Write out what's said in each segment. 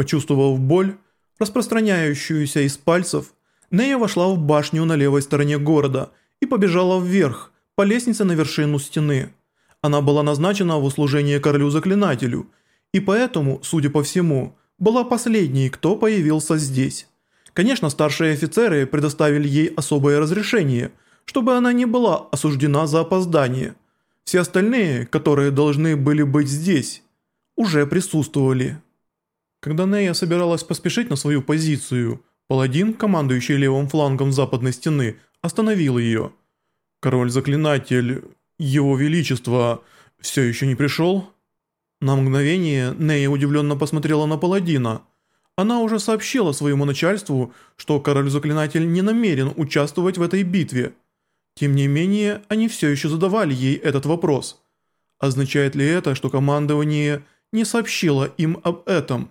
Почувствовав боль, распространяющуюся из пальцев, Нея вошла в башню на левой стороне города и побежала вверх, по лестнице на вершину стены. Она была назначена в услужение королю-заклинателю, и поэтому, судя по всему, была последней, кто появился здесь. Конечно, старшие офицеры предоставили ей особое разрешение, чтобы она не была осуждена за опоздание. Все остальные, которые должны были быть здесь, уже присутствовали. Когда Нея собиралась поспешить на свою позицию, паладин, командующий левым флангом западной стены, остановил ее. Король-заклинатель, его величество, все еще не пришел? На мгновение Нея удивленно посмотрела на паладина. Она уже сообщила своему начальству, что король-заклинатель не намерен участвовать в этой битве. Тем не менее, они все еще задавали ей этот вопрос. Означает ли это, что командование не сообщило им об этом?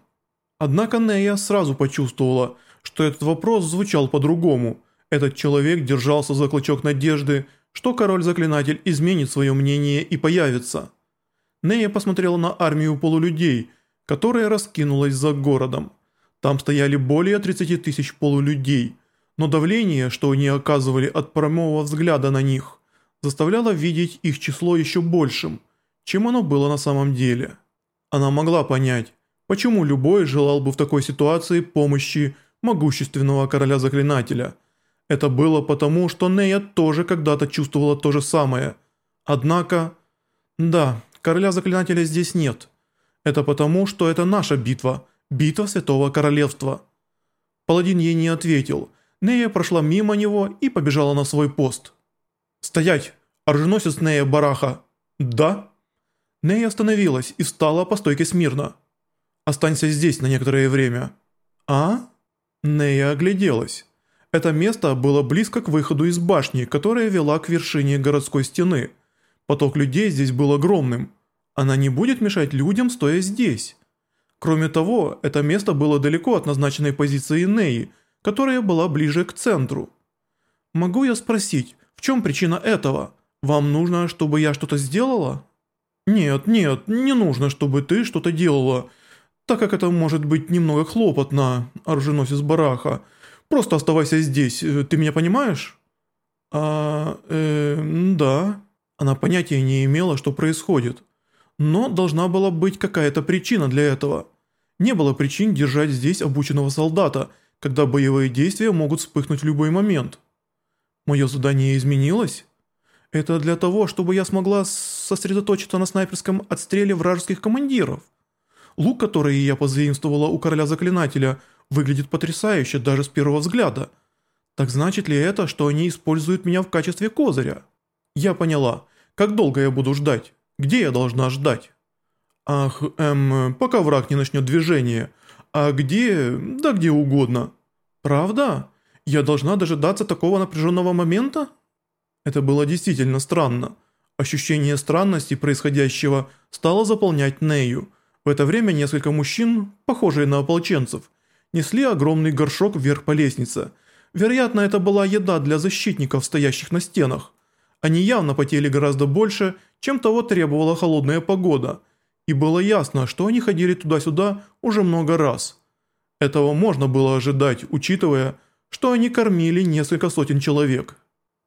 Однако Нея сразу почувствовала, что этот вопрос звучал по-другому. Этот человек держался за клочок надежды, что король-заклинатель изменит свое мнение и появится. Нея посмотрела на армию полулюдей, которая раскинулась за городом. Там стояли более 30 тысяч полулюдей, но давление, что они оказывали от прямого взгляда на них, заставляло видеть их число еще большим, чем оно было на самом деле. Она могла понять, Почему любой желал бы в такой ситуации помощи могущественного короля-заклинателя? Это было потому, что Нея тоже когда-то чувствовала то же самое. Однако... Да, короля-заклинателя здесь нет. Это потому, что это наша битва, битва Святого Королевства. Паладин ей не ответил. Нея прошла мимо него и побежала на свой пост. «Стоять! Оруженосец Нея Бараха!» «Да?» Нея остановилась и встала по стойке смирно. Останься здесь на некоторое время». «А?» Нея огляделась. Это место было близко к выходу из башни, которая вела к вершине городской стены. Поток людей здесь был огромным. Она не будет мешать людям, стоя здесь. Кроме того, это место было далеко от назначенной позиции Неи, которая была ближе к центру. «Могу я спросить, в чем причина этого? Вам нужно, чтобы я что-то сделала?» «Нет, нет, не нужно, чтобы ты что-то делала так как это может быть немного хлопотно, оруженосец Бараха. Просто оставайся здесь, э, ты меня понимаешь?» «А... э... да». Она понятия не имела, что происходит. Но должна была быть какая-то причина для этого. Не было причин держать здесь обученного солдата, когда боевые действия могут вспыхнуть в любой момент. Мое задание изменилось? Это для того, чтобы я смогла сосредоточиться на снайперском отстреле вражеских командиров. Лук, который я позаимствовала у короля заклинателя, выглядит потрясающе даже с первого взгляда. Так значит ли это, что они используют меня в качестве козыря? Я поняла. Как долго я буду ждать? Где я должна ждать? Ах, эм, пока враг не начнет движение. А где? Да где угодно. Правда? Я должна дожидаться такого напряженного момента? Это было действительно странно. Ощущение странности происходящего стало заполнять Нею. В это время несколько мужчин, похожие на ополченцев, несли огромный горшок вверх по лестнице. Вероятно, это была еда для защитников, стоящих на стенах. Они явно потели гораздо больше, чем того требовала холодная погода, и было ясно, что они ходили туда-сюда уже много раз. Этого можно было ожидать, учитывая, что они кормили несколько сотен человек.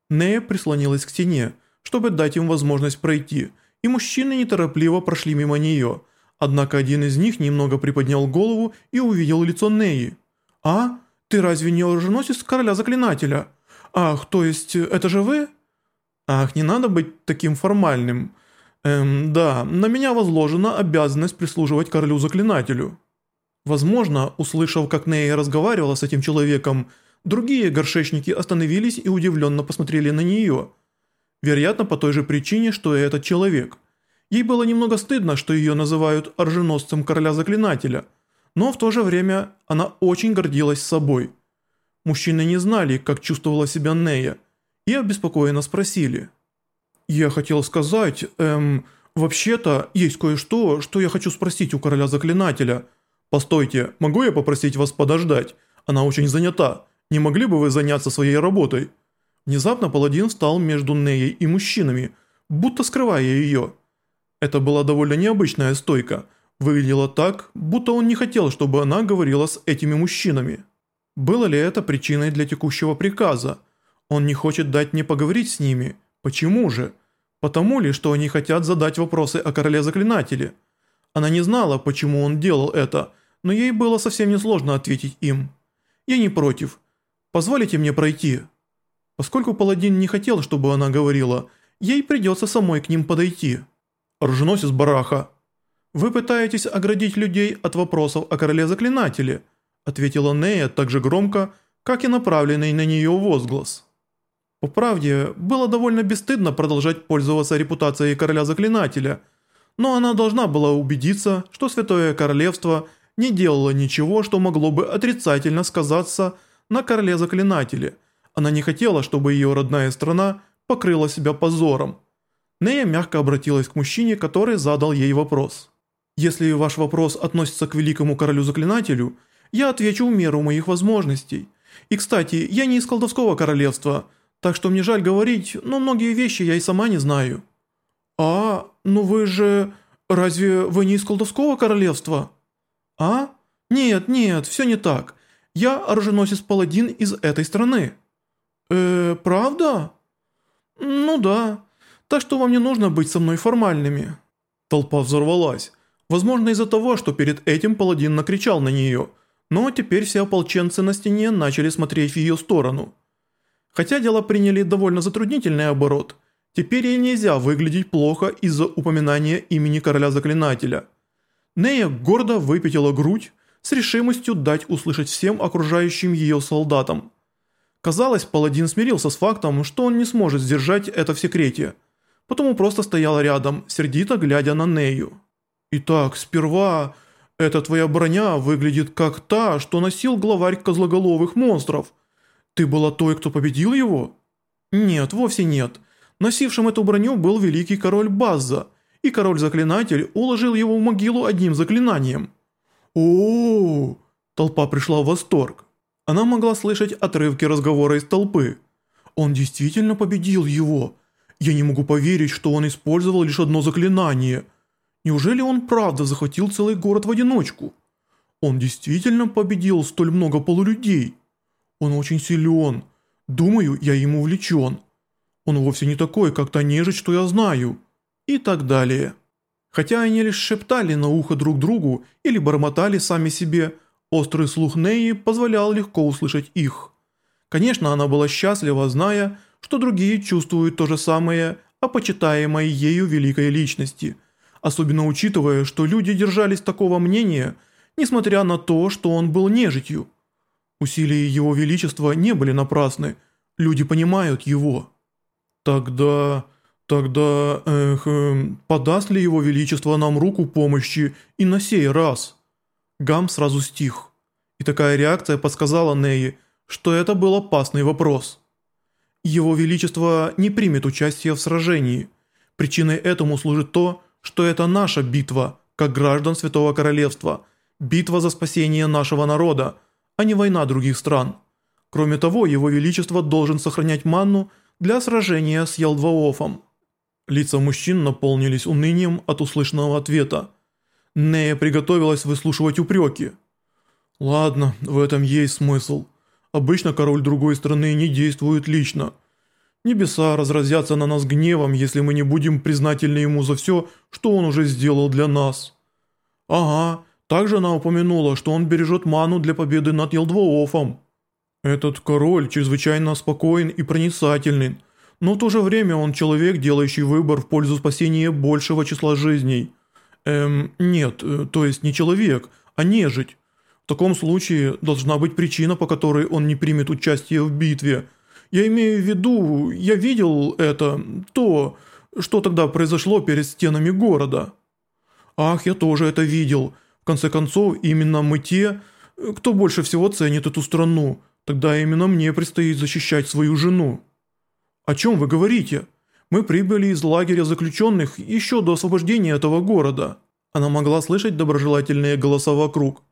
Нея прислонилась к стене, чтобы дать им возможность пройти, и мужчины неторопливо прошли мимо нее – Однако один из них немного приподнял голову и увидел лицо Неи. «А? Ты разве не оруженосец короля заклинателя? Ах, то есть это же вы?» «Ах, не надо быть таким формальным. Эм, да, на меня возложена обязанность прислуживать королю-заклинателю». Возможно, услышав, как Нея разговаривала с этим человеком, другие горшечники остановились и удивленно посмотрели на нее. Вероятно, по той же причине, что и этот человек. Ей было немного стыдно, что ее называют оруженосцем короля-заклинателя, но в то же время она очень гордилась собой. Мужчины не знали, как чувствовала себя Нея, и обеспокоенно спросили. «Я хотел сказать, эм, вообще-то есть кое-что, что я хочу спросить у короля-заклинателя. Постойте, могу я попросить вас подождать? Она очень занята. Не могли бы вы заняться своей работой?» Внезапно паладин встал между Неей и мужчинами, будто скрывая ее. Это была довольно необычная стойка. Выглядело так, будто он не хотел, чтобы она говорила с этими мужчинами. Было ли это причиной для текущего приказа? Он не хочет дать мне поговорить с ними. Почему же? Потому ли, что они хотят задать вопросы о короле-заклинателе? Она не знала, почему он делал это, но ей было совсем несложно ответить им. «Я не против. Позволите мне пройти?» Поскольку паладин не хотел, чтобы она говорила, ей придется самой к ним подойти. «Оруженосец Бараха, вы пытаетесь оградить людей от вопросов о короле-заклинателе», ответила Нея так же громко, как и направленный на нее возглас. По правде, было довольно бесстыдно продолжать пользоваться репутацией короля-заклинателя, но она должна была убедиться, что Святое Королевство не делало ничего, что могло бы отрицательно сказаться на короле-заклинателе. Она не хотела, чтобы ее родная страна покрыла себя позором. Нея мягко обратилась к мужчине, который задал ей вопрос. «Если ваш вопрос относится к великому королю-заклинателю, я отвечу в меру моих возможностей. И, кстати, я не из колдовского королевства, так что мне жаль говорить, но многие вещи я и сама не знаю». «А, ну вы же... Разве вы не из колдовского королевства?» «А? Нет, нет, все не так. Я оруженосец-паладин из этой страны». «Э, правда?» «Ну да. Так что вам не нужно быть со мной формальными». Толпа взорвалась. Возможно из-за того, что перед этим паладин накричал на нее, но теперь все ополченцы на стене начали смотреть в ее сторону. Хотя дела приняли довольно затруднительный оборот, теперь ей нельзя выглядеть плохо из-за упоминания имени короля-заклинателя. Нея гордо выпятила грудь с решимостью дать услышать всем окружающим ее солдатам. Казалось, паладин смирился с фактом, что он не сможет сдержать это в секрете, потому просто стоял рядом, сердито глядя на Нею. «Итак, сперва, эта твоя броня выглядит как та, что носил главарь козлоголовых монстров. Ты была той, кто победил его?» «Нет, вовсе нет. Носившим эту броню был великий король Базза, и король-заклинатель уложил его в могилу одним заклинанием». «О-о-о!» Толпа пришла в восторг. Она могла слышать отрывки разговора из толпы. «Он действительно победил его. Я не могу поверить, что он использовал лишь одно заклинание. Неужели он правда захватил целый город в одиночку? Он действительно победил столь много полулюдей. Он очень силен. Думаю, я ему увлечен. Он вовсе не такой, как та нежить, что я знаю». И так далее. Хотя они лишь шептали на ухо друг другу или бормотали сами себе, острый слух Неи позволял легко услышать их. Конечно, она была счастлива, зная, что другие чувствуют то же самое о почитаемой ею великой личности, особенно учитывая, что люди держались такого мнения, несмотря на то, что он был нежитью. Усилия его величества не были напрасны, люди понимают его. Тогда... Тогда, эх, э, подаст ли его величество нам руку помощи и на сей раз? Гам сразу стих. И такая реакция подсказала Неи, что это был опасный вопрос. Его величество не примет участие в сражении. Причиной этому служит то, что это наша битва, как граждан Святого Королевства, битва за спасение нашего народа, а не война других стран. Кроме того, его величество должен сохранять манну для сражения с Ялдваофом. Лица мужчин наполнились унынием от услышанного ответа. Нея приготовилась выслушивать упреки. «Ладно, в этом есть смысл. Обычно король другой страны не действует лично. Небеса разразятся на нас гневом, если мы не будем признательны ему за все, что он уже сделал для нас». «Ага, также она упомянула, что он бережет ману для победы над Елдвоофом». «Этот король чрезвычайно спокоен и проницательный». Но в то же время он человек, делающий выбор в пользу спасения большего числа жизней. Эм, нет, э, то есть не человек, а нежить. В таком случае должна быть причина, по которой он не примет участие в битве. Я имею в виду, я видел это, то, что тогда произошло перед стенами города. Ах, я тоже это видел. В конце концов, именно мы те, кто больше всего ценит эту страну. Тогда именно мне предстоит защищать свою жену. «О чем вы говорите? Мы прибыли из лагеря заключенных еще до освобождения этого города». Она могла слышать доброжелательные голоса вокруг.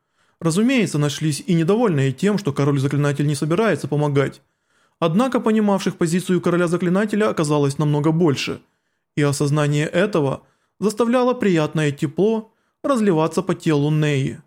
Разумеется, нашлись и недовольные тем, что король-заклинатель не собирается помогать. Однако понимавших позицию короля-заклинателя оказалось намного больше. И осознание этого заставляло приятное тепло разливаться по телу Неи.